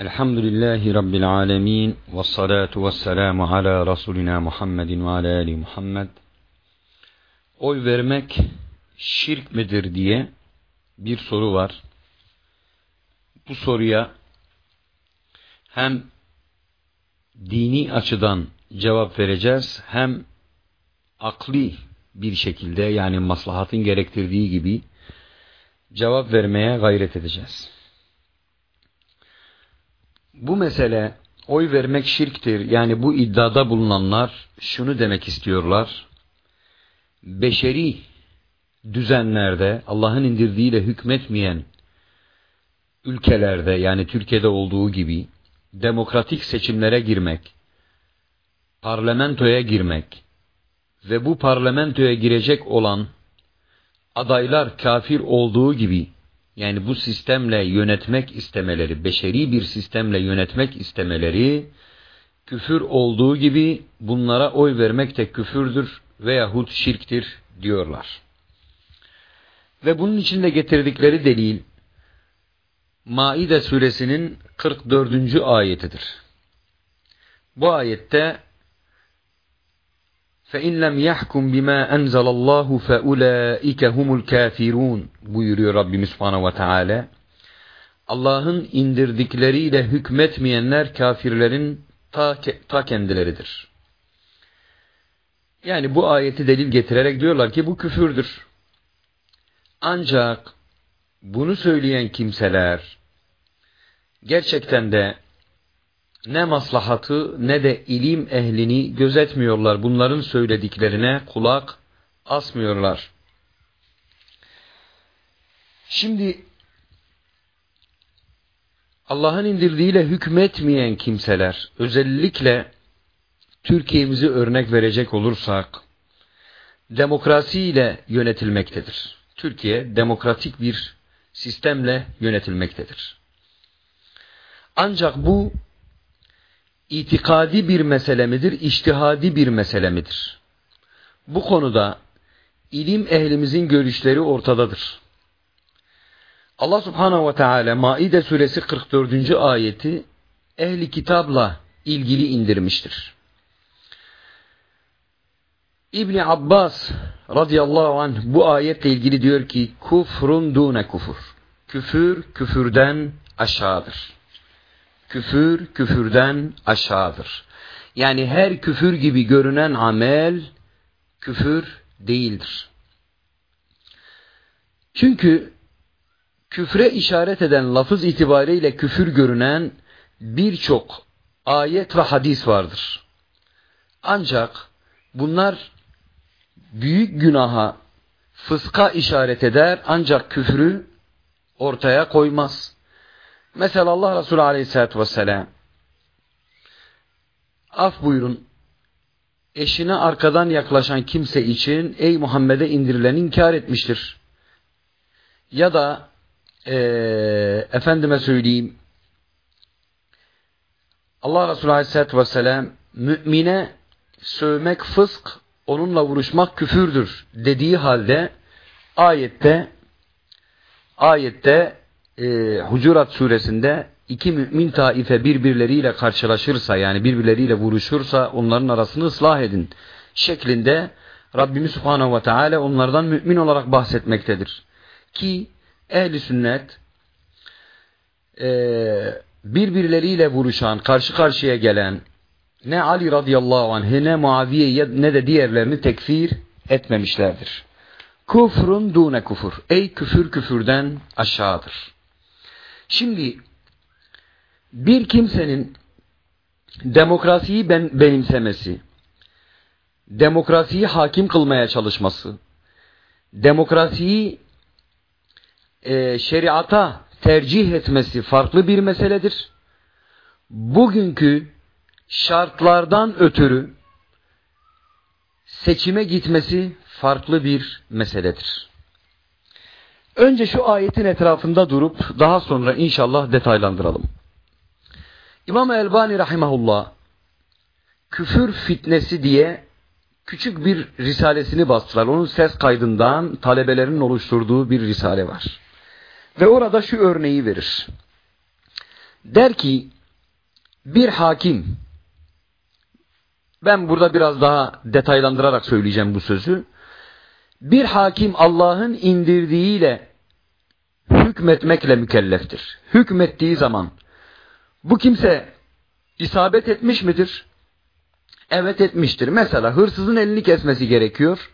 Elhamdülillahi Rabbil alemin ve salatu ve selamu ala Resulina Muhammedin ve ala Ali Muhammed. Oy vermek şirk midir diye bir soru var. Bu soruya hem dini açıdan cevap vereceğiz hem akli bir şekilde yani maslahatın gerektirdiği gibi cevap vermeye gayret edeceğiz. Bu mesele oy vermek şirktir. Yani bu iddiada bulunanlar şunu demek istiyorlar. Beşeri düzenlerde Allah'ın indirdiğiyle hükmetmeyen ülkelerde yani Türkiye'de olduğu gibi demokratik seçimlere girmek, parlamentoya girmek ve bu parlamentoya girecek olan adaylar kafir olduğu gibi yani bu sistemle yönetmek istemeleri, beşeri bir sistemle yönetmek istemeleri, küfür olduğu gibi bunlara oy vermek de küfürdür veyahut şirktir diyorlar. Ve bunun içinde getirdikleri delil, Maide suresinin 44. ayetidir. Bu ayette فَاِنْ لَمْ يَحْكُمْ بِمَا أَنْزَلَ اللّٰهُ فَاُولَٰئِكَ هُمُ الْكَافِرُونَ buyuruyor Rabbimiz Subhanahu ve Teala. Allah'ın indirdikleriyle hükmetmeyenler kafirlerin ta, ta kendileridir. Yani bu ayeti delil getirerek diyorlar ki bu küfürdür. Ancak bunu söyleyen kimseler gerçekten de ne maslahatı ne de ilim ehlini gözetmiyorlar. Bunların söylediklerine kulak asmıyorlar. Şimdi Allah'ın indirdiğiyle hükmetmeyen kimseler, özellikle Türkiye'mizi örnek verecek olursak, demokrasiyle yönetilmektedir. Türkiye demokratik bir sistemle yönetilmektedir. Ancak bu itikadi bir mesele midir, iştihadi bir mesele midir? Bu konuda ilim ehlimizin görüşleri ortadadır. Allah subhanahu ve teala Maide suresi 44. ayeti ehli kitapla ilgili indirmiştir. İbni Abbas radıyallahu anh bu ayetle ilgili diyor ki kufrun dune kufur. Küfür küfürden aşağıdır. Küfür küfürden aşağıdır. Yani her küfür gibi görünen amel küfür değildir. Çünkü küfre işaret eden lafız itibariyle küfür görünen birçok ayet ve hadis vardır. Ancak bunlar büyük günaha, fıska işaret eder ancak küfrü ortaya koymaz. Mesela Allah Resulü Aleyhisselatü Vesselam af buyurun eşine arkadan yaklaşan kimse için ey Muhammed'e indirileni inkar etmiştir. Ya da e, efendime söyleyeyim Allah Resulü Aleyhisselatü Vesselam mümine sövmek fısk, onunla vuruşmak küfürdür dediği halde ayette ayette e, Hucurat suresinde iki mümin taife birbirleriyle karşılaşırsa yani birbirleriyle vuruşursa onların arasını ıslah edin şeklinde Rabbimiz Subhanahu ve Teala onlardan mümin olarak bahsetmektedir. Ki ehli sünnet e, birbirleriyle vuruşan, karşı karşıya gelen ne Ali radıyallahu anh ne Muaviye ne de diğerlerini tekfir etmemişlerdir. Kufrun dune kufur. Ey küfür küfürden aşağıdır. Şimdi bir kimsenin demokrasiyi ben, benimsemesi, demokrasiyi hakim kılmaya çalışması, demokrasiyi e, şeriata tercih etmesi farklı bir meseledir. Bugünkü şartlardan ötürü seçime gitmesi farklı bir meseledir. Önce şu ayetin etrafında durup daha sonra inşallah detaylandıralım. İmam Elbani rahimahullah küfür fitnesi diye küçük bir risalesini bastılar. Onun ses kaydından talebelerin oluşturduğu bir risale var. Ve orada şu örneği verir. Der ki bir hakim ben burada biraz daha detaylandırarak söyleyeceğim bu sözü. Bir hakim Allah'ın indirdiğiyle hükmetmekle mükelleftir. Hükmettiği zaman bu kimse isabet etmiş midir? Evet etmiştir. Mesela hırsızın elini kesmesi gerekiyor.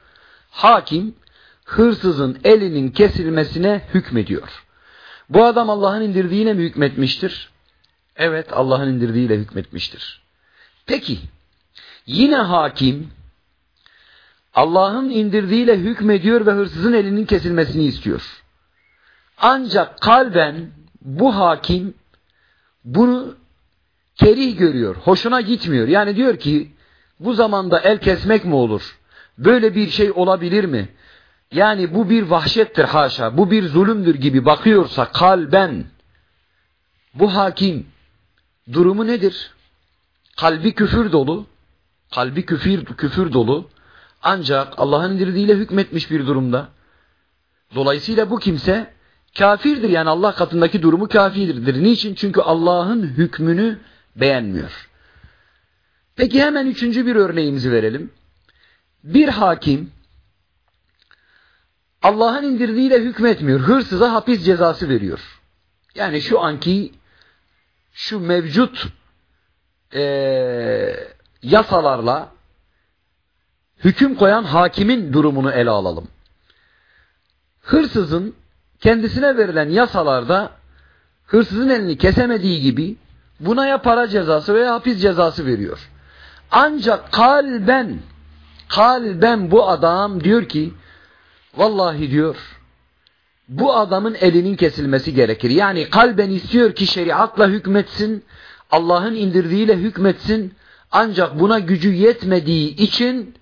Hakim hırsızın elinin kesilmesine hükmediyor. Bu adam Allah'ın indirdiğine mi hükmetmiştir? Evet Allah'ın indirdiğiyle hükmetmiştir. Peki yine hakim Allah'ın indirdiğiyle hükmediyor ve hırsızın elinin kesilmesini istiyor. Ancak kalben bu hakim bunu kerih görüyor, hoşuna gitmiyor. Yani diyor ki bu zamanda el kesmek mi olur? Böyle bir şey olabilir mi? Yani bu bir vahşettir haşa, bu bir zulümdür gibi bakıyorsa kalben bu hakim durumu nedir? Kalbi küfür dolu, kalbi küfür, küfür dolu ancak Allah'ın indirdiğiyle hükmetmiş bir durumda. Dolayısıyla bu kimse kafirdir yani Allah katındaki durumu kafirdir. Niçin? Çünkü Allah'ın hükmünü beğenmiyor. Peki hemen üçüncü bir örneğimizi verelim. Bir hakim Allah'ın indirdiğiyle hükmetmiyor. Hırsıza hapis cezası veriyor. Yani şu anki şu mevcut e, yasalarla hüküm koyan hakimin durumunu ele alalım. Hırsızın kendisine verilen yasalarda hırsızın elini kesemediği gibi buna ya para cezası veya hapis cezası veriyor. Ancak kalben kalben bu adam diyor ki vallahi diyor bu adamın elinin kesilmesi gerekir. Yani kalben istiyor ki şeriatla hükmetsin, Allah'ın indirdiğiyle hükmetsin. Ancak buna gücü yetmediği için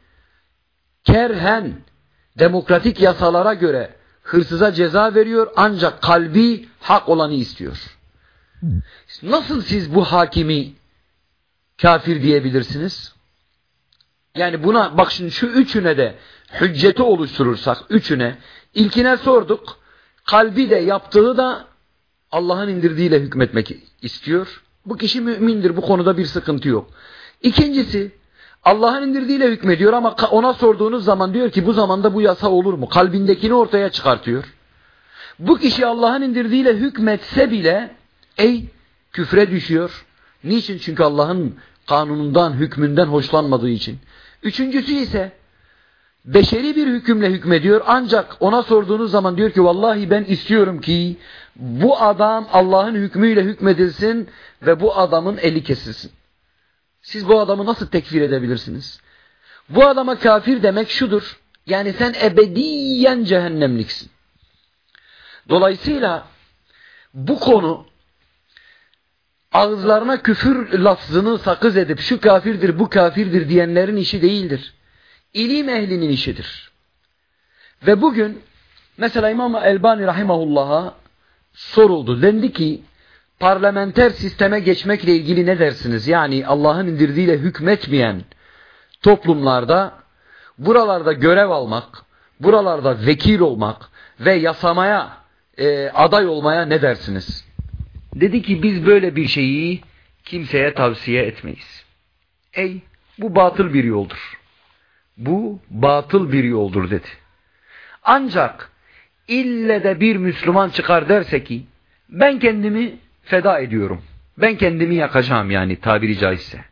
kerhen demokratik yasalara göre hırsıza ceza veriyor ancak kalbi hak olanı istiyor. Nasıl siz bu hakimi kafir diyebilirsiniz? Yani buna bak şimdi şu üçüne de hücceti oluşturursak üçüne ilkine sorduk. Kalbi de yaptığı da Allah'ın indirdiğiyle hükmetmek istiyor. Bu kişi mümindir. Bu konuda bir sıkıntı yok. İkincisi Allah'ın indirdiğiyle hükmediyor ama ona sorduğunuz zaman diyor ki bu zamanda bu yasa olur mu? Kalbindekini ortaya çıkartıyor. Bu kişi Allah'ın indirdiğiyle hükmetse bile ey küfre düşüyor. Niçin? Çünkü Allah'ın kanunundan, hükmünden hoşlanmadığı için. Üçüncüsü ise beşeri bir hükümle hükmediyor ancak ona sorduğunuz zaman diyor ki vallahi ben istiyorum ki bu adam Allah'ın hükmüyle hükmedilsin ve bu adamın eli kesilsin. Siz bu adamı nasıl tekfir edebilirsiniz? Bu adama kafir demek şudur. Yani sen ebediyen cehennemliksin. Dolayısıyla bu konu ağızlarına küfür lafzını sakız edip şu kafirdir bu kafirdir diyenlerin işi değildir. İlim ehlinin işidir. Ve bugün mesela İmam Elbani Rahimahullah'a soruldu. Dendi ki parlamenter sisteme geçmekle ilgili ne dersiniz? Yani Allah'ın indirdiğiyle hükmetmeyen toplumlarda buralarda görev almak, buralarda vekil olmak ve yasamaya e, aday olmaya ne dersiniz? Dedi ki biz böyle bir şeyi kimseye tavsiye etmeyiz. Ey bu batıl bir yoldur. Bu batıl bir yoldur dedi. Ancak ille de bir Müslüman çıkar derse ki ben kendimi feda ediyorum. Ben kendimi yakacağım yani tabiri caizse.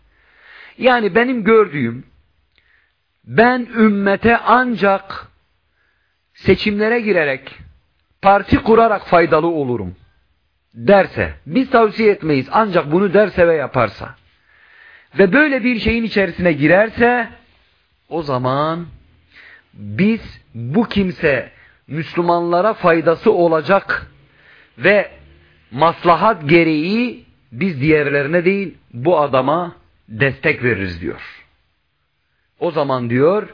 Yani benim gördüğüm ben ümmete ancak seçimlere girerek parti kurarak faydalı olurum derse biz tavsiye etmeyiz ancak bunu derse ve yaparsa ve böyle bir şeyin içerisine girerse o zaman biz bu kimse Müslümanlara faydası olacak ve maslahat gereği biz diğerlerine değil bu adama destek veririz diyor. O zaman diyor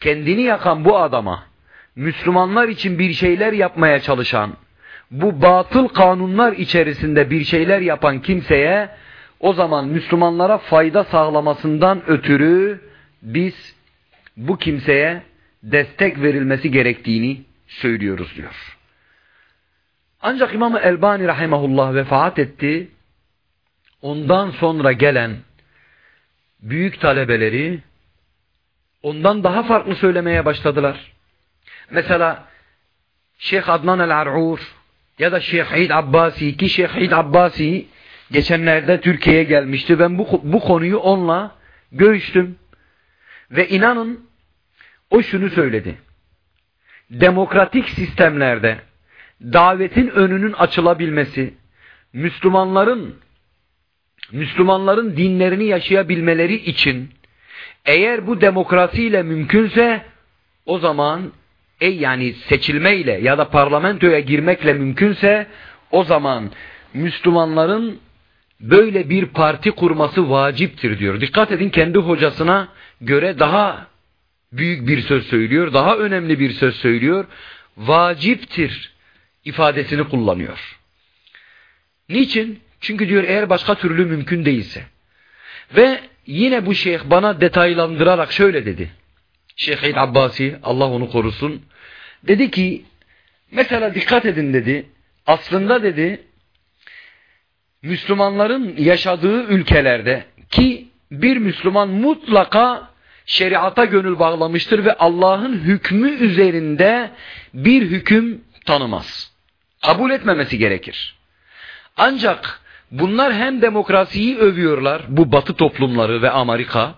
kendini yakan bu adama Müslümanlar için bir şeyler yapmaya çalışan bu batıl kanunlar içerisinde bir şeyler yapan kimseye o zaman Müslümanlara fayda sağlamasından ötürü biz bu kimseye destek verilmesi gerektiğini söylüyoruz diyor. Ancak İmam Elbani rahimahullah vefat etti ondan sonra gelen büyük talebeleri ondan daha farklı söylemeye başladılar. Mesela Şeyh Adnan el-Ar'ur ya da Şeyh İd Abbasi ki Şeyh İd Abbasi geçenlerde Türkiye'ye gelmişti. Ben bu, bu konuyu onunla görüştüm. Ve inanın o şunu söyledi. Demokratik sistemlerde davetin önünün açılabilmesi, Müslümanların Müslümanların dinlerini yaşayabilmeleri için eğer bu demokrasiyle mümkünse o zaman e yani seçilmeyle ya da parlamentoya girmekle mümkünse o zaman Müslümanların böyle bir parti kurması vaciptir diyor. Dikkat edin kendi hocasına göre daha büyük bir söz söylüyor, daha önemli bir söz söylüyor. Vaciptir ifadesini kullanıyor. Niçin? Çünkü diyor eğer başka türlü mümkün değilse. Ve yine bu şeyh bana detaylandırarak şöyle dedi. Şeyh Abbasi Allah onu korusun. Dedi ki mesela dikkat edin dedi. Aslında dedi Müslümanların yaşadığı ülkelerde ki bir Müslüman mutlaka şeriata gönül bağlamıştır ve Allah'ın hükmü üzerinde bir hüküm tanımaz. Kabul etmemesi gerekir. Ancak bunlar hem demokrasiyi övüyorlar, bu batı toplumları ve Amerika,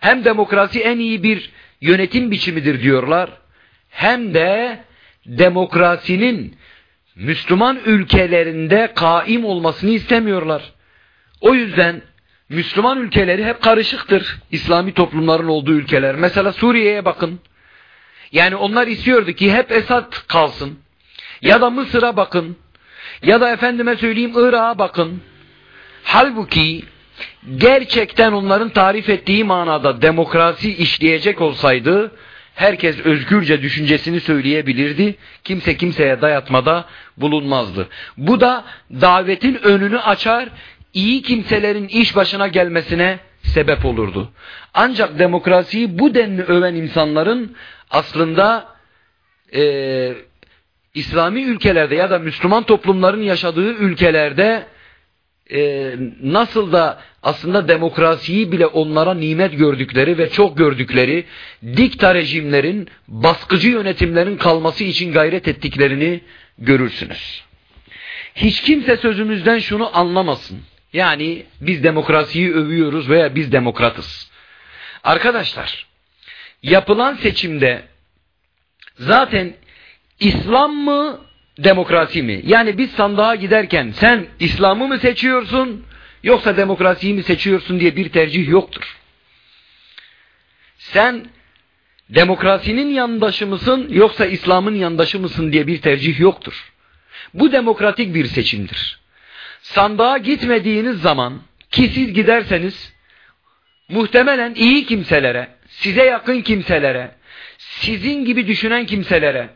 hem demokrasi en iyi bir yönetim biçimidir diyorlar, hem de demokrasinin Müslüman ülkelerinde kaim olmasını istemiyorlar. O yüzden Müslüman ülkeleri hep karışıktır. İslami toplumların olduğu ülkeler. Mesela Suriye'ye bakın. Yani onlar istiyordu ki hep Esad kalsın. Ya da Mısır'a bakın. Ya da efendime söyleyeyim Irak'a bakın. Halbuki gerçekten onların tarif ettiği manada demokrasi işleyecek olsaydı herkes özgürce düşüncesini söyleyebilirdi. Kimse kimseye dayatmada bulunmazdı. Bu da davetin önünü açar, iyi kimselerin iş başına gelmesine sebep olurdu. Ancak demokrasiyi bu denli öven insanların aslında e, İslami ülkelerde ya da Müslüman toplumların yaşadığı ülkelerde e, nasıl da aslında demokrasiyi bile onlara nimet gördükleri ve çok gördükleri dikta rejimlerin, baskıcı yönetimlerin kalması için gayret ettiklerini görürsünüz. Hiç kimse sözümüzden şunu anlamasın. Yani biz demokrasiyi övüyoruz veya biz demokratız. Arkadaşlar, yapılan seçimde zaten İslam mı, demokrasi mi? Yani biz sandığa giderken sen İslam'ı mı seçiyorsun yoksa demokrasiyi mi seçiyorsun diye bir tercih yoktur. Sen demokrasinin yandaşı mısın yoksa İslam'ın yandaşı mısın diye bir tercih yoktur. Bu demokratik bir seçimdir. Sandığa gitmediğiniz zaman ki siz giderseniz muhtemelen iyi kimselere, size yakın kimselere, sizin gibi düşünen kimselere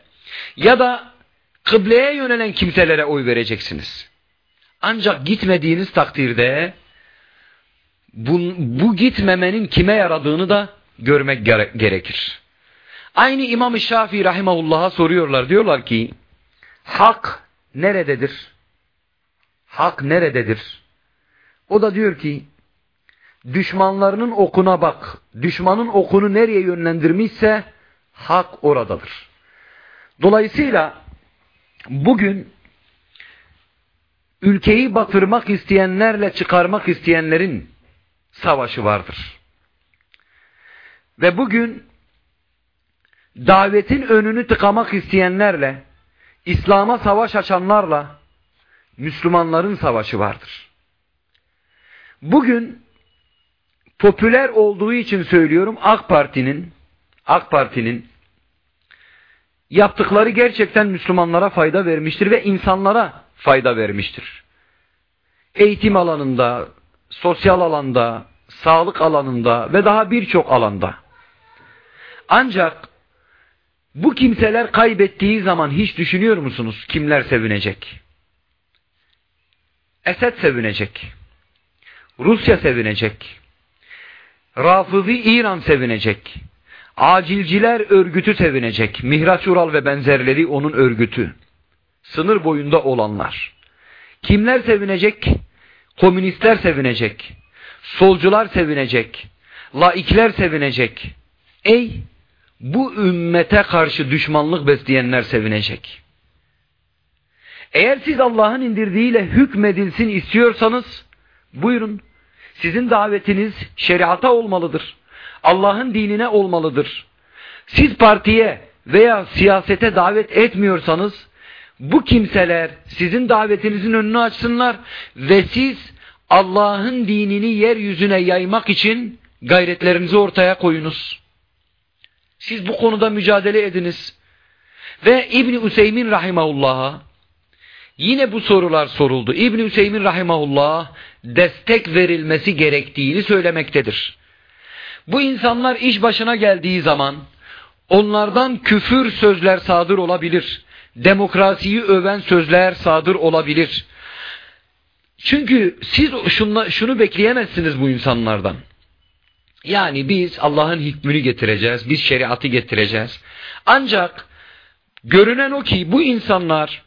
ya da kıbleye yönelen kimselere oy vereceksiniz. Ancak gitmediğiniz takdirde bu, bu gitmemenin kime yaradığını da görmek gere gerekir. Aynı İmam-ı Şafii Rahimahullah'a soruyorlar. Diyorlar ki hak nerededir? Hak nerededir? O da diyor ki düşmanlarının okuna bak. Düşmanın okunu nereye yönlendirmişse hak oradadır. Dolayısıyla bugün ülkeyi batırmak isteyenlerle çıkarmak isteyenlerin savaşı vardır. Ve bugün davetin önünü tıkamak isteyenlerle, İslam'a savaş açanlarla Müslümanların savaşı vardır. Bugün popüler olduğu için söylüyorum AK Parti'nin AK Parti'nin yaptıkları gerçekten Müslümanlara fayda vermiştir ve insanlara fayda vermiştir. Eğitim alanında, sosyal alanda, sağlık alanında ve daha birçok alanda. Ancak bu kimseler kaybettiği zaman hiç düşünüyor musunuz kimler sevinecek? Esed sevinecek. Rusya sevinecek. Rafızi İran sevinecek. Acilciler örgütü sevinecek. Mihraç Ural ve benzerleri onun örgütü. Sınır boyunda olanlar. Kimler sevinecek? komünistler sevinecek, solcular sevinecek, laikler sevinecek. Ey bu ümmete karşı düşmanlık besleyenler sevinecek. Eğer siz Allah'ın indirdiğiyle hükmedilsin istiyorsanız buyurun. Sizin davetiniz şeriata olmalıdır. Allah'ın dinine olmalıdır. Siz partiye veya siyasete davet etmiyorsanız bu kimseler sizin davetinizin önünü açsınlar ve siz Allah'ın dinini yeryüzüne yaymak için gayretlerinizi ortaya koyunuz. Siz bu konuda mücadele ediniz. Ve İbni Üseymin Rahimahullah'a yine bu sorular soruldu. İbni Üseymin Rahimahullah destek verilmesi gerektiğini söylemektedir. Bu insanlar iş başına geldiği zaman onlardan küfür sözler sadır olabilir. Demokrasiyi öven sözler sadır olabilir. Çünkü siz şunla, şunu bekleyemezsiniz bu insanlardan. Yani biz Allah'ın hükmünü getireceğiz, biz şeriatı getireceğiz. Ancak görünen o ki bu insanlar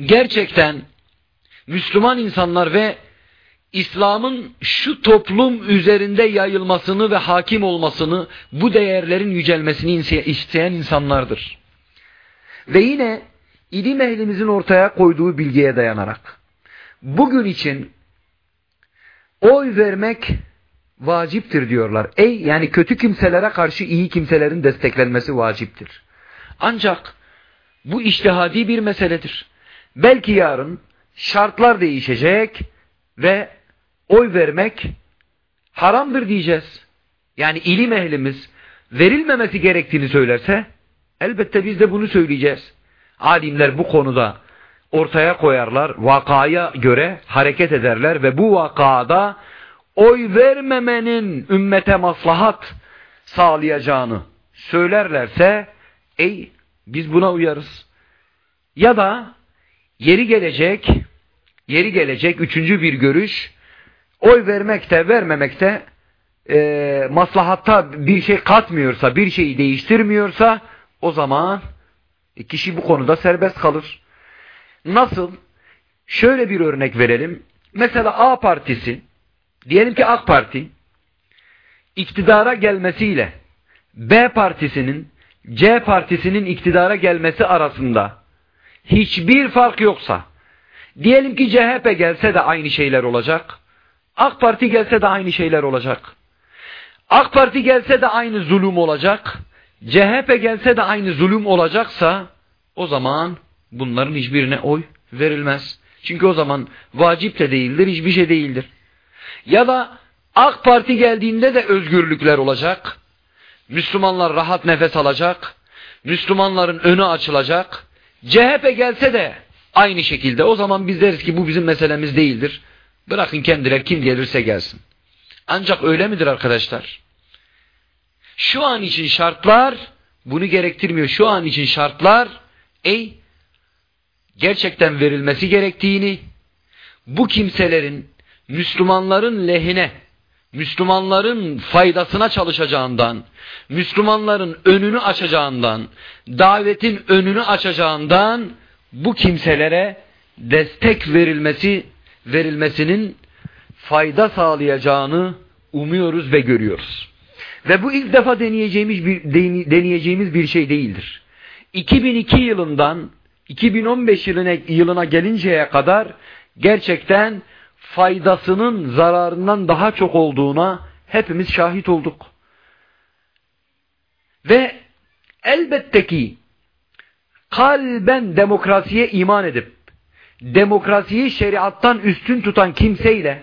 gerçekten Müslüman insanlar ve İslam'ın şu toplum üzerinde yayılmasını ve hakim olmasını, bu değerlerin yücelmesini isteyen insanlardır. Ve yine ilim ehlimizin ortaya koyduğu bilgiye dayanarak, bugün için oy vermek vaciptir diyorlar. Ey yani kötü kimselere karşı iyi kimselerin desteklenmesi vaciptir. Ancak bu iştihadi bir meseledir. Belki yarın şartlar değişecek ve oy vermek haramdır diyeceğiz. Yani ilim ehlimiz verilmemesi gerektiğini söylerse elbette biz de bunu söyleyeceğiz. Alimler bu konuda ortaya koyarlar, vakaya göre hareket ederler ve bu vakada oy vermemenin ümmete maslahat sağlayacağını söylerlerse ey biz buna uyarız. Ya da yeri gelecek yeri gelecek üçüncü bir görüş oy vermekte vermemekte e, maslahatta bir şey katmıyorsa bir şeyi değiştirmiyorsa o zaman kişi bu konuda serbest kalır. Nasıl? Şöyle bir örnek verelim. Mesela A partisi Diyelim ki AK Parti iktidara gelmesiyle B partisinin C partisinin iktidara gelmesi arasında hiçbir fark yoksa diyelim ki CHP gelse de aynı şeyler olacak. AK Parti gelse de aynı şeyler olacak. AK Parti gelse de aynı zulüm olacak. CHP gelse de aynı zulüm olacaksa o zaman bunların hiçbirine oy verilmez. Çünkü o zaman vacip de değildir, hiçbir şey değildir. Ya da AK Parti geldiğinde de özgürlükler olacak. Müslümanlar rahat nefes alacak. Müslümanların önü açılacak. CHP gelse de aynı şekilde o zaman biz deriz ki bu bizim meselemiz değildir. Bırakın kendiler kim gelirse gelsin. Ancak öyle midir arkadaşlar? Şu an için şartlar bunu gerektirmiyor. Şu an için şartlar ey gerçekten verilmesi gerektiğini bu kimselerin Müslümanların lehine, Müslümanların faydasına çalışacağından, Müslümanların önünü açacağından, davetin önünü açacağından bu kimselere destek verilmesi verilmesinin fayda sağlayacağını umuyoruz ve görüyoruz. Ve bu ilk defa deneyeceğimiz bir deneyeceğimiz bir şey değildir. 2002 yılından 2015 yılına, yılına gelinceye kadar gerçekten faydasının zararından daha çok olduğuna hepimiz şahit olduk. Ve elbette ki kalben demokrasiye iman edip demokrasiyi şeriattan üstün tutan kimseyle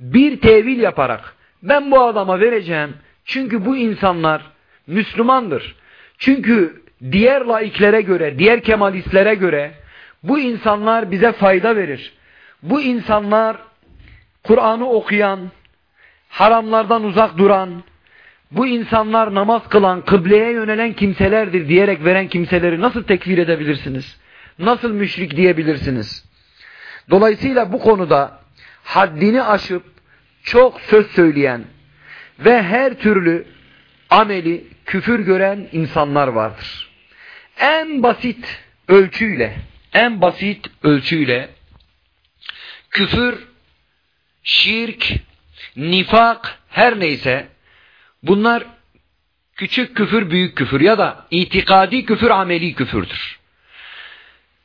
bir tevil yaparak ben bu adama vereceğim çünkü bu insanlar Müslümandır. Çünkü diğer laiklere göre, diğer kemalistlere göre bu insanlar bize fayda verir. Bu insanlar Kur'an'ı okuyan, haramlardan uzak duran, bu insanlar namaz kılan, kıbleye yönelen kimselerdir diyerek veren kimseleri nasıl tekfir edebilirsiniz? Nasıl müşrik diyebilirsiniz? Dolayısıyla bu konuda haddini aşıp çok söz söyleyen ve her türlü ameli küfür gören insanlar vardır. En basit ölçüyle, en basit ölçüyle küfür, şirk, nifak her neyse bunlar küçük küfür, büyük küfür ya da itikadi küfür, ameli küfürdür.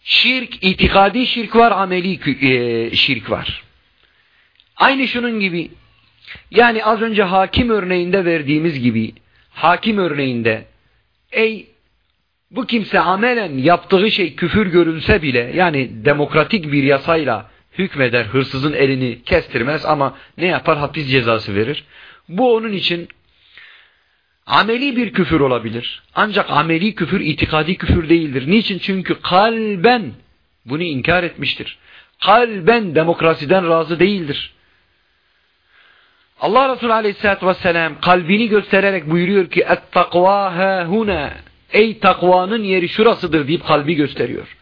Şirk, itikadi şirk var, ameli e, şirk var. Aynı şunun gibi yani az önce hakim örneğinde verdiğimiz gibi hakim örneğinde ey bu kimse amelen yaptığı şey küfür görülse bile yani demokratik bir yasayla hükmeder hırsızın elini kestirmez ama ne yapar hapis cezası verir. Bu onun için ameli bir küfür olabilir. Ancak ameli küfür itikadi küfür değildir. Niçin? Çünkü kalben bunu inkar etmiştir. Kalben demokrasiden razı değildir. Allah Resulü Aleyhisselatü Vesselam kalbini göstererek buyuruyor ki et-takva huna ey takvanın yeri şurasıdır deyip kalbi gösteriyor.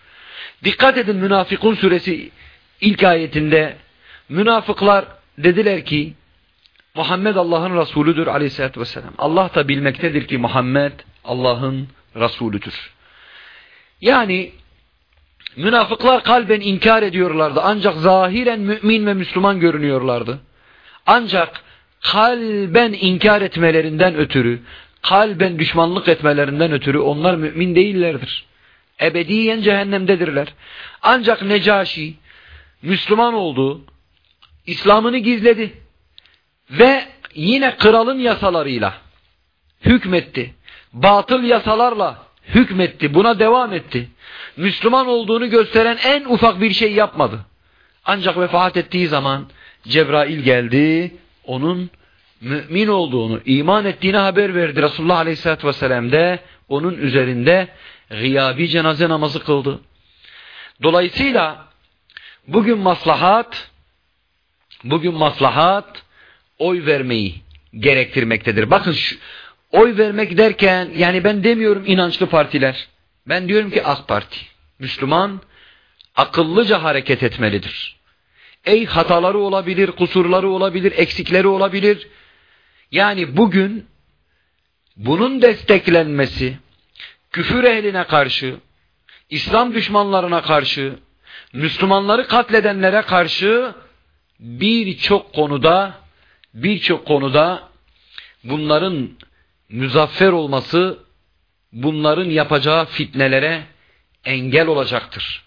Dikkat edin Münafıkun suresi ilk ayetinde münafıklar dediler ki Muhammed Allah'ın Resulüdür aleyhissalatü vesselam. Allah da bilmektedir ki Muhammed Allah'ın Resulüdür. Yani münafıklar kalben inkar ediyorlardı ancak zahiren mümin ve Müslüman görünüyorlardı. Ancak kalben inkar etmelerinden ötürü, kalben düşmanlık etmelerinden ötürü onlar mümin değillerdir. Ebediyen cehennemdedirler. Ancak Necaşi Müslüman oldu, İslam'ını gizledi ve yine kralın yasalarıyla hükmetti. Batıl yasalarla hükmetti, buna devam etti. Müslüman olduğunu gösteren en ufak bir şey yapmadı. Ancak vefat ettiği zaman Cebrail geldi, onun mümin olduğunu, iman ettiğini haber verdi. Resulullah Aleyhisselatü Vesselam de onun üzerinde gıyabi cenaze namazı kıldı. Dolayısıyla bugün maslahat, bugün maslahat oy vermeyi gerektirmektedir. Bakın şu, oy vermek derken yani ben demiyorum inançlı partiler. Ben diyorum ki AK Parti, Müslüman akıllıca hareket etmelidir. Ey hataları olabilir, kusurları olabilir, eksikleri olabilir. Yani bugün bunun desteklenmesi küfür ehline karşı, İslam düşmanlarına karşı, Müslümanları katledenlere karşı birçok konuda birçok konuda bunların müzaffer olması bunların yapacağı fitnelere engel olacaktır.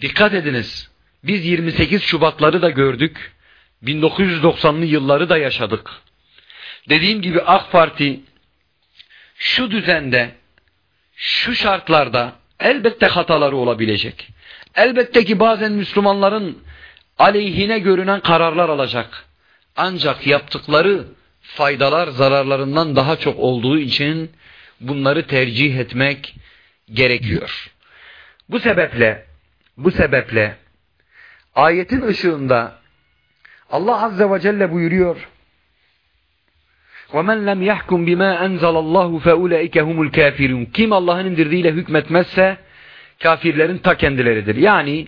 Dikkat ediniz. Biz 28 Şubatları da gördük. 1990'lı yılları da yaşadık. Dediğim gibi AK Parti şu düzende, şu şartlarda elbette hataları olabilecek. Elbette ki bazen Müslümanların aleyhine görünen kararlar alacak. Ancak yaptıkları faydalar zararlarından daha çok olduğu için bunları tercih etmek gerekiyor. Bu sebeple bu sebeple ayetin ışığında Allah Azze ve Celle buyuruyor وَمَنْ لَمْ يَحْكُمْ بِمَا أَنْزَلَ اللّٰهُ فَاُولَٰئِكَ هُمُ الْكَافِرُونَ Kim Allah'ın indirdiğiyle hükmetmezse kafirlerin ta kendileridir. Yani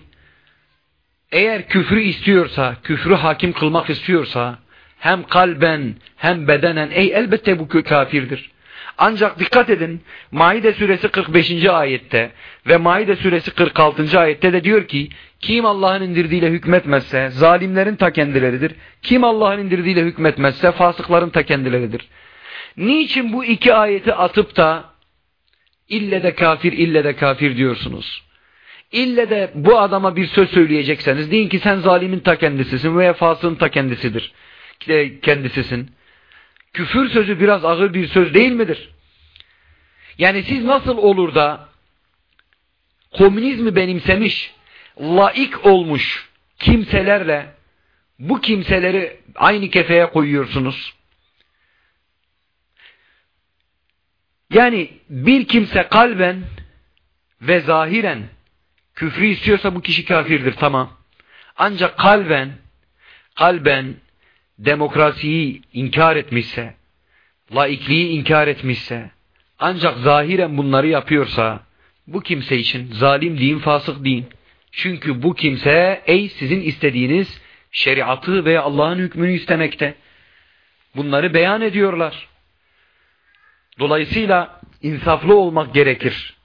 eğer küfrü istiyorsa, küfrü hakim kılmak istiyorsa hem kalben hem bedenen ey elbette bu kafirdir. Ancak dikkat edin Maide suresi 45. ayette ve Maide suresi 46. ayette de diyor ki kim Allah'ın indirdiğiyle hükmetmezse zalimlerin ta kendileridir. Kim Allah'ın indirdiğiyle hükmetmezse fasıkların ta kendileridir. Niçin bu iki ayeti atıp da ille de kafir ille de kafir diyorsunuz? İlle de bu adama bir söz söyleyecekseniz deyin ki sen zalimin ta kendisisin veya fasığın ta kendisidir. Kendisisin. Küfür sözü biraz ağır bir söz değil midir? Yani siz nasıl olur da komünizmi benimsemiş, laik olmuş kimselerle bu kimseleri aynı kefeye koyuyorsunuz? Yani bir kimse kalben ve zahiren küfrü istiyorsa bu kişi kafirdir tamam. Ancak kalben kalben demokrasiyi inkar etmişse, laikliği inkar etmişse, ancak zahiren bunları yapıyorsa, bu kimse için zalim deyin, fasık deyin. Çünkü bu kimse, ey sizin istediğiniz şeriatı ve Allah'ın hükmünü istemekte. Bunları beyan ediyorlar. Dolayısıyla insaflı olmak gerekir.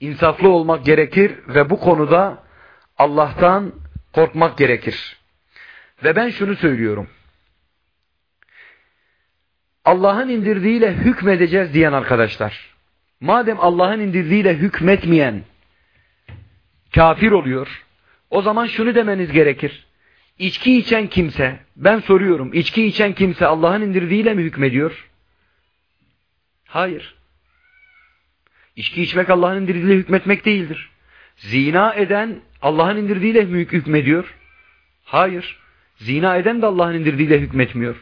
İnsaflı olmak gerekir ve bu konuda Allah'tan korkmak gerekir. Ve ben şunu söylüyorum. Allah'ın indirdiğiyle hükmedeceğiz diyen arkadaşlar. Madem Allah'ın indirdiğiyle hükmetmeyen kafir oluyor, o zaman şunu demeniz gerekir. İçki içen kimse, ben soruyorum, içki içen kimse Allah'ın indirdiğiyle mi hükmediyor? Hayır. İçki içmek Allah'ın indirdiğiyle hükmetmek değildir. Zina eden Allah'ın indirdiğiyle hükmediyor? Hayır. Zina eden de Allah'ın indirdiğiyle hükmetmiyor.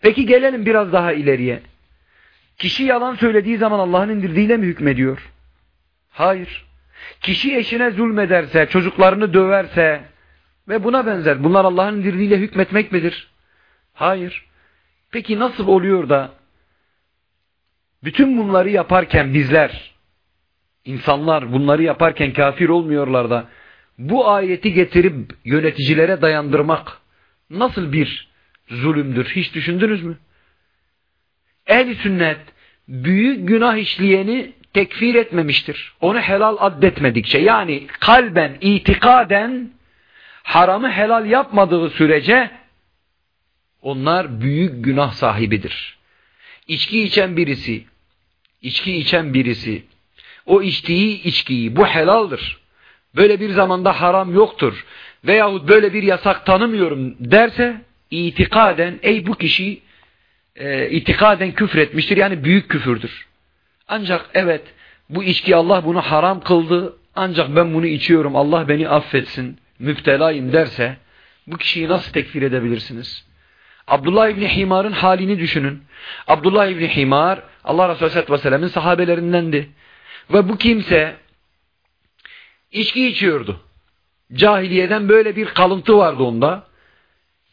Peki gelelim biraz daha ileriye. Kişi yalan söylediği zaman Allah'ın indirdiğiyle mi hükmediyor? Hayır. Kişi eşine zulmederse, çocuklarını döverse ve buna benzer bunlar Allah'ın indirdiğiyle hükmetmek midir? Hayır. Peki nasıl oluyor da bütün bunları yaparken bizler, insanlar bunları yaparken kafir olmuyorlar da bu ayeti getirip yöneticilere dayandırmak nasıl bir zulümdür? Hiç düşündünüz mü? Ehli sünnet büyük günah işleyeni tekfir etmemiştir. Onu helal addetmedikçe yani kalben, itikaden haramı helal yapmadığı sürece onlar büyük günah sahibidir. İçki içen birisi, içki içen birisi, o içtiği içkiyi, bu helaldir. Böyle bir zamanda haram yoktur veyahut böyle bir yasak tanımıyorum derse itikaden ey bu kişi e, itikaden küfretmiştir yani büyük küfürdür. Ancak evet bu içki Allah bunu haram kıldı ancak ben bunu içiyorum Allah beni affetsin müptelayım derse bu kişiyi nasıl tekfir edebilirsiniz? Abdullah İbni Himar'ın halini düşünün. Abdullah İbni Himar Allah Resulü Aleyhisselatü Vesselam'ın sahabelerindendi. Ve bu kimse içki içiyordu. Cahiliyeden böyle bir kalıntı vardı onda.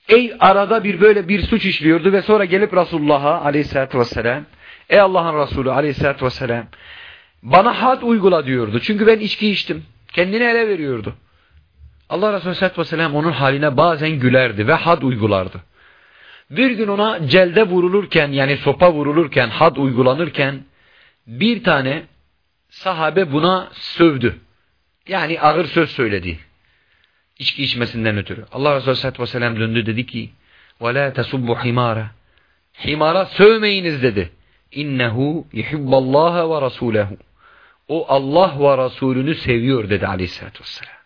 Ey arada bir böyle bir suç işliyordu ve sonra gelip Resulullah'a aleyhissalatü vesselam Ey Allah'ın Resulü aleyhissalatü vesselam bana had uygula diyordu. Çünkü ben içki içtim. Kendini ele veriyordu. Allah Resulü aleyhissalatü vesselam onun haline bazen gülerdi ve had uygulardı. Bir gün ona celde vurulurken yani sopa vurulurken had uygulanırken bir tane sahabe buna sövdü. Yani ağır söz söyledi. İçki içmesinden ötürü. Allah Resulü Aleyhisselatü Vesselam döndü dedi ki وَلَا تَسُبُّ حِمَارًا Himara sövmeyiniz dedi. İnnehu yuhibballaha ve rasulehu. O Allah ve Resulünü seviyor dedi Aleyhisselatü Vesselam.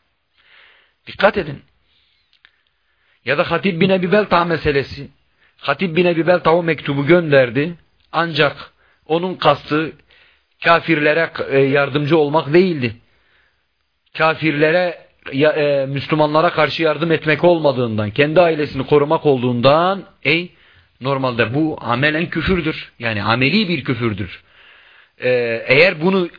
Dikkat edin. Ya da Hatib bin Ebi Belta meselesi. Hatib bin Ebi Belta o mektubu gönderdi. Ancak onun kastı kafirlere e, yardımcı olmak değildi. Kafirlere e, Müslümanlara karşı yardım etmek olmadığından, kendi ailesini korumak olduğundan ey normalde bu amelen küfürdür. Yani ameli bir küfürdür. E, eğer bunu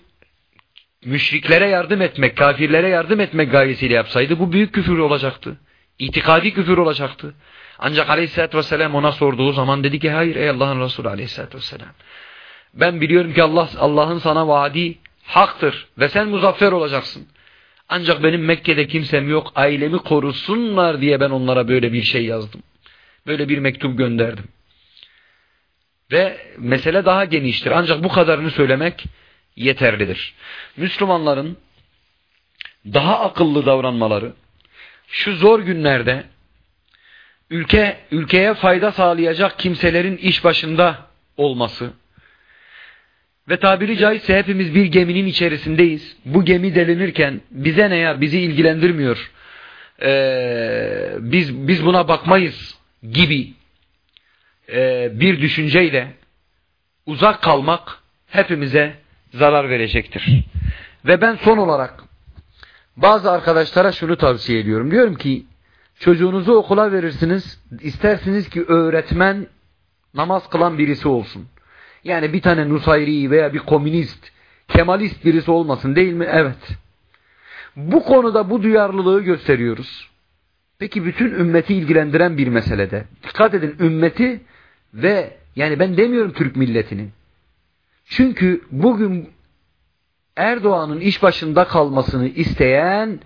müşriklere yardım etmek, kafirlere yardım etmek gayesiyle yapsaydı bu büyük küfür olacaktı. İtikadi küfür olacaktı. Ancak aleyhissalatü vesselam ona sorduğu zaman dedi ki hayır ey Allah'ın Resulü aleyhissalatü vesselam. Ben biliyorum ki Allah Allah'ın sana vaadi haktır ve sen muzaffer olacaksın. Ancak benim Mekke'de kimsem yok ailemi korusunlar diye ben onlara böyle bir şey yazdım. Böyle bir mektup gönderdim. Ve mesele daha geniştir. Ancak bu kadarını söylemek yeterlidir. Müslümanların daha akıllı davranmaları, şu zor günlerde ülke ülkeye fayda sağlayacak kimselerin iş başında olması, ve tabiri caizse hepimiz bir geminin içerisindeyiz. Bu gemi delinirken bize ne ya bizi ilgilendirmiyor. Ee, biz biz buna bakmayız gibi e, bir düşünceyle uzak kalmak hepimize zarar verecektir. Ve ben son olarak bazı arkadaşlara şunu tavsiye ediyorum. Diyorum ki çocuğunuzu okula verirsiniz. istersiniz ki öğretmen namaz kılan birisi olsun. Yani bir tane Nusayri veya bir komünist, Kemalist birisi olmasın değil mi? Evet. Bu konuda bu duyarlılığı gösteriyoruz. Peki bütün ümmeti ilgilendiren bir meselede. Dikkat edin ümmeti ve yani ben demiyorum Türk milletini. Çünkü bugün Erdoğan'ın iş başında kalmasını isteyen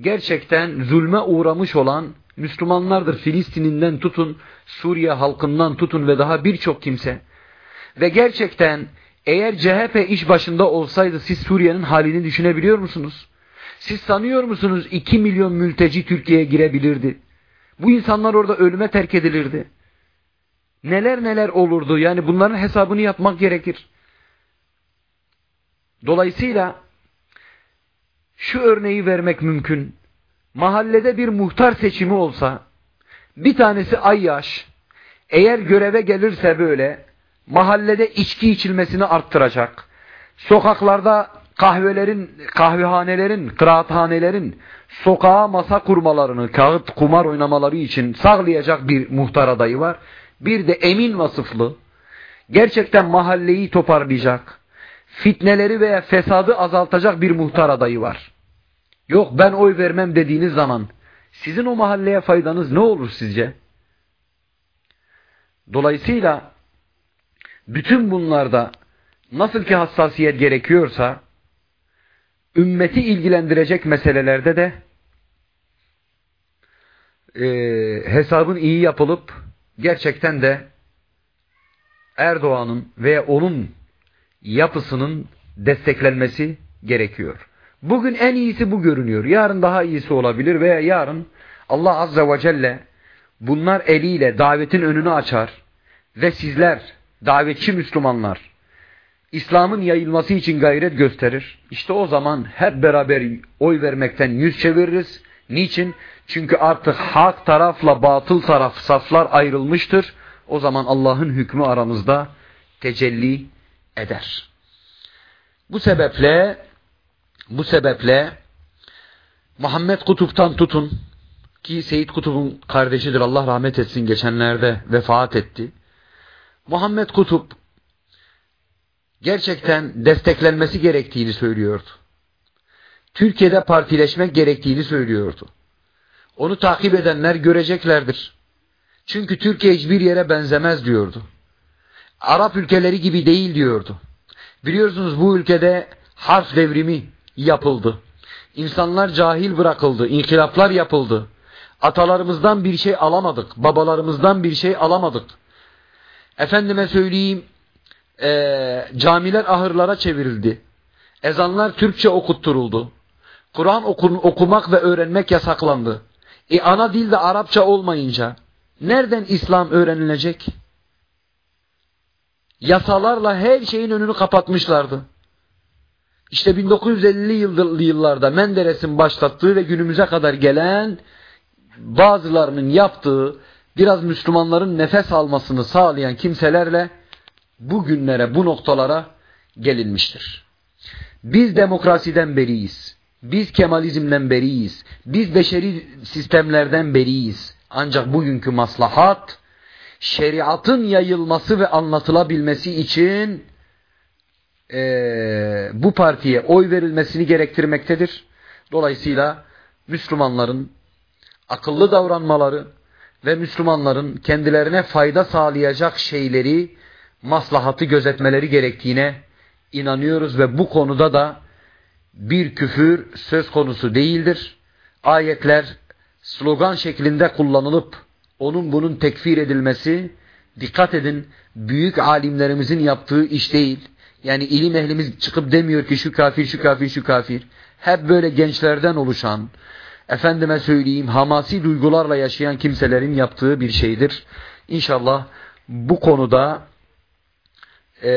gerçekten zulme uğramış olan Müslümanlardır. Filistin'inden tutun, Suriye halkından tutun ve daha birçok kimse. Ve gerçekten eğer CHP iş başında olsaydı siz Suriye'nin halini düşünebiliyor musunuz? Siz sanıyor musunuz 2 milyon mülteci Türkiye'ye girebilirdi? Bu insanlar orada ölüme terk edilirdi. Neler neler olurdu yani bunların hesabını yapmak gerekir. Dolayısıyla şu örneği vermek mümkün. Mahallede bir muhtar seçimi olsa bir tanesi Ayyaş eğer göreve gelirse böyle mahallede içki içilmesini arttıracak. Sokaklarda kahvelerin, kahvehanelerin, kıraathanelerin sokağa masa kurmalarını, kağıt kumar oynamaları için sağlayacak bir muhtar adayı var. Bir de emin vasıflı, gerçekten mahalleyi toparlayacak, fitneleri veya fesadı azaltacak bir muhtar adayı var. Yok ben oy vermem dediğiniz zaman sizin o mahalleye faydanız ne olur sizce? Dolayısıyla bütün bunlarda nasıl ki hassasiyet gerekiyorsa ümmeti ilgilendirecek meselelerde de e, hesabın iyi yapılıp gerçekten de Erdoğan'ın veya onun yapısının desteklenmesi gerekiyor. Bugün en iyisi bu görünüyor. Yarın daha iyisi olabilir veya yarın Allah Azze ve Celle bunlar eliyle davetin önünü açar ve sizler davetçi Müslümanlar İslam'ın yayılması için gayret gösterir. İşte o zaman hep beraber oy vermekten yüz çeviririz. Niçin? Çünkü artık hak tarafla batıl taraf saflar ayrılmıştır. O zaman Allah'ın hükmü aramızda tecelli eder. Bu sebeple bu sebeple Muhammed Kutup'tan tutun ki Seyit Kutup'un kardeşidir Allah rahmet etsin geçenlerde vefat etti. Muhammed Kutup gerçekten desteklenmesi gerektiğini söylüyordu. Türkiye'de partileşmek gerektiğini söylüyordu. Onu takip edenler göreceklerdir. Çünkü Türkiye hiçbir yere benzemez diyordu. Arap ülkeleri gibi değil diyordu. Biliyorsunuz bu ülkede harf devrimi yapıldı. İnsanlar cahil bırakıldı, inkılaplar yapıldı. Atalarımızdan bir şey alamadık, babalarımızdan bir şey alamadık. Efendime söyleyeyim, e, camiler ahırlara çevrildi. Ezanlar Türkçe okutturuldu. Kur'an okumak ve öğrenmek yasaklandı. E ana dil de Arapça olmayınca nereden İslam öğrenilecek? Yasalarla her şeyin önünü kapatmışlardı. İşte 1950'li yıllarda Menderes'in başlattığı ve günümüze kadar gelen bazılarının yaptığı biraz Müslümanların nefes almasını sağlayan kimselerle bu günlere, bu noktalara gelinmiştir. Biz demokrasiden beriyiz. Biz Kemalizmden beriyiz. Biz beşeri sistemlerden beriyiz. Ancak bugünkü maslahat, şeriatın yayılması ve anlatılabilmesi için e, bu partiye oy verilmesini gerektirmektedir. Dolayısıyla Müslümanların akıllı davranmaları ve Müslümanların kendilerine fayda sağlayacak şeyleri maslahatı gözetmeleri gerektiğine inanıyoruz ve bu konuda da bir küfür söz konusu değildir. Ayetler slogan şeklinde kullanılıp onun bunun tekfir edilmesi, dikkat edin büyük alimlerimizin yaptığı iş değil. Yani ilim ehlimiz çıkıp demiyor ki şu kafir, şu kafir, şu kafir. Hep böyle gençlerden oluşan, efendime söyleyeyim hamasi duygularla yaşayan kimselerin yaptığı bir şeydir. İnşallah bu konuda e,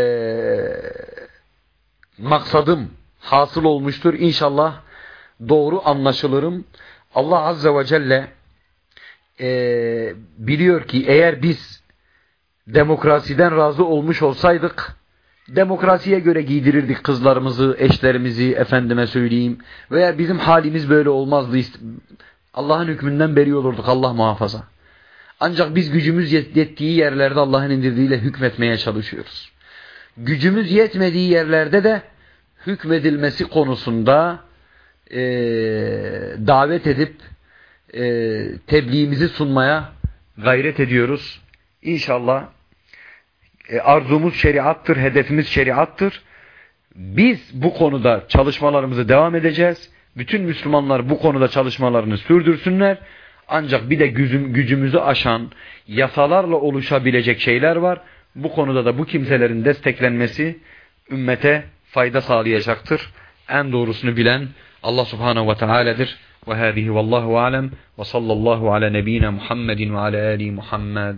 maksadım hasıl olmuştur. İnşallah doğru anlaşılırım. Allah Azze ve Celle e, biliyor ki eğer biz demokrasiden razı olmuş olsaydık demokrasiye göre giydirirdik kızlarımızı, eşlerimizi, efendime söyleyeyim. Veya bizim halimiz böyle olmazdı. Allah'ın hükmünden beri olurduk Allah muhafaza. Ancak biz gücümüz yettiği yerlerde Allah'ın indirdiğiyle hükmetmeye çalışıyoruz gücümüz yetmediği yerlerde de hükmedilmesi konusunda e, davet edip e, tebliğimizi sunmaya gayret ediyoruz. İnşallah e, arzumuz şeriattır, hedefimiz şeriattır. Biz bu konuda çalışmalarımızı devam edeceğiz. Bütün Müslümanlar bu konuda çalışmalarını sürdürsünler. Ancak bir de gücümüzü aşan yasalarla oluşabilecek şeyler var. Bu konuda da bu kimselerin desteklenmesi ümmete fayda sağlayacaktır. En doğrusunu bilen Allah subhanahu ve teala'dır. Ve hâzihi vallahu alem ve sallallahu ala nebina Muhammedin ve ala ali Muhammed.